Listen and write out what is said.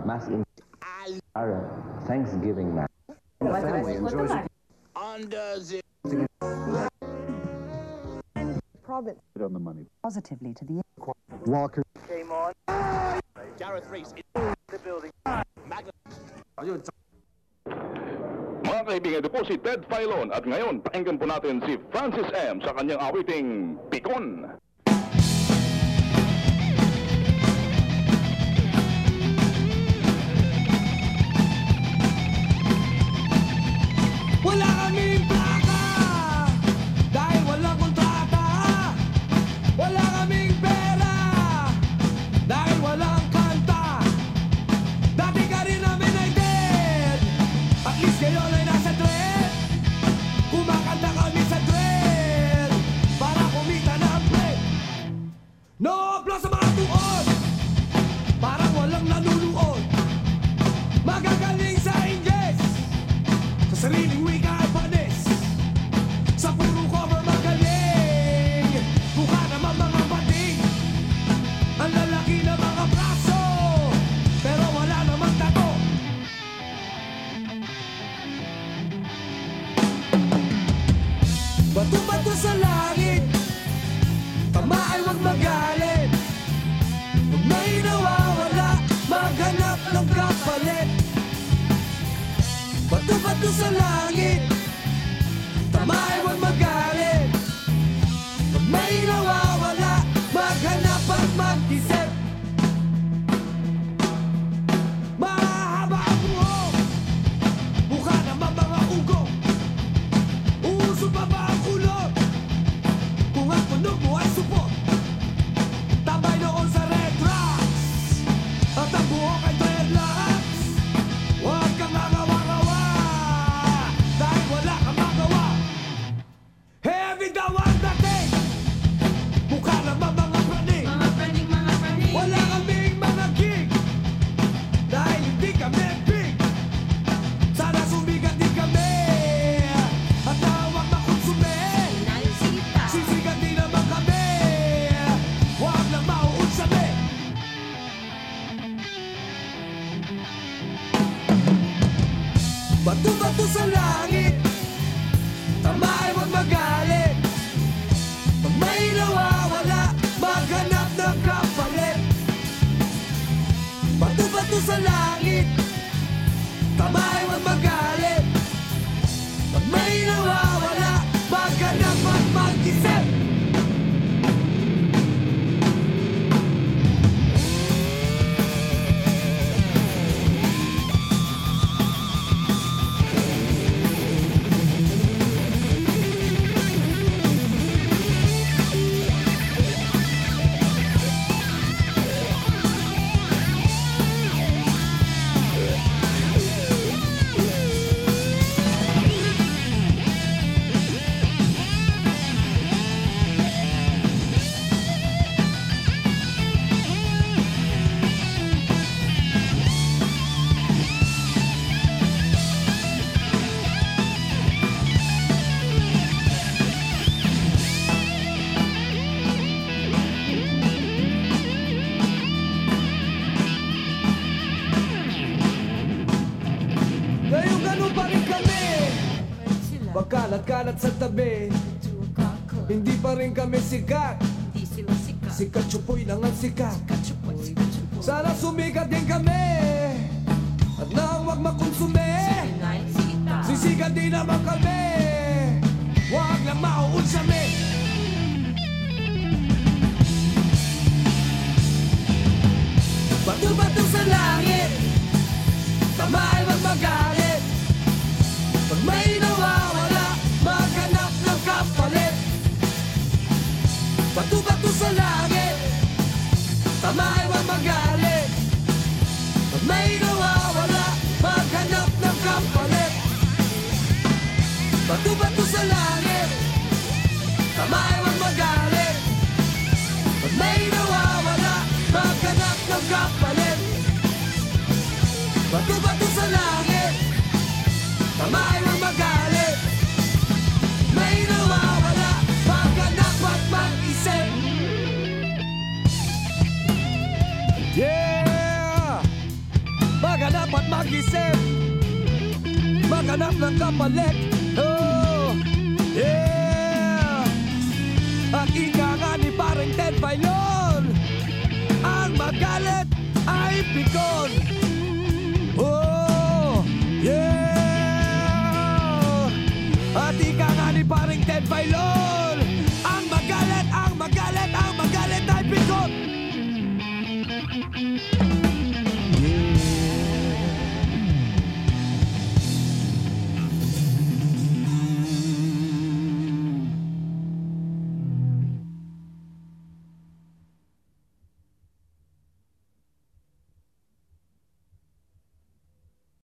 about mass in our Thanksgiving mass. family enjoys it Under the province. on the money. Positively to the Walker. Came on. Gareth Reese in the building. Magna Mga kaibigan, ito po si Ted Filon at ngayon pakinggan po natin si Francis M. sa kanyang awiting Pikon. magaling Bato-bato sa langit Pagkalat-kalat sa tabi. Hindi pa rin kami sikat. Hindi sila sikat. Sikat chupoy lang ang sikat. Kachupoy, sikat chupoy. Sana sumikat din kami. At nang wag makonsume. Sisikat din naman kami. Huwag lang mauun sa me Bato-bato sa langit? Tama ay wag magalit. Pag may nawawala Maghanap ng kapalit. Bato-bato sa langit? Tama ay wag magalit. May nawawala Maghanap at Yeah! mag-isip. Maghanap ng kapalit. Oh, At ika nga ni parang Ted Filon Ang magalit ay pikon. Oh, yeah. At ika nga ni parang Ted Filon Ang magalit, ang magalit, ang magalit ay pikon. Thank you.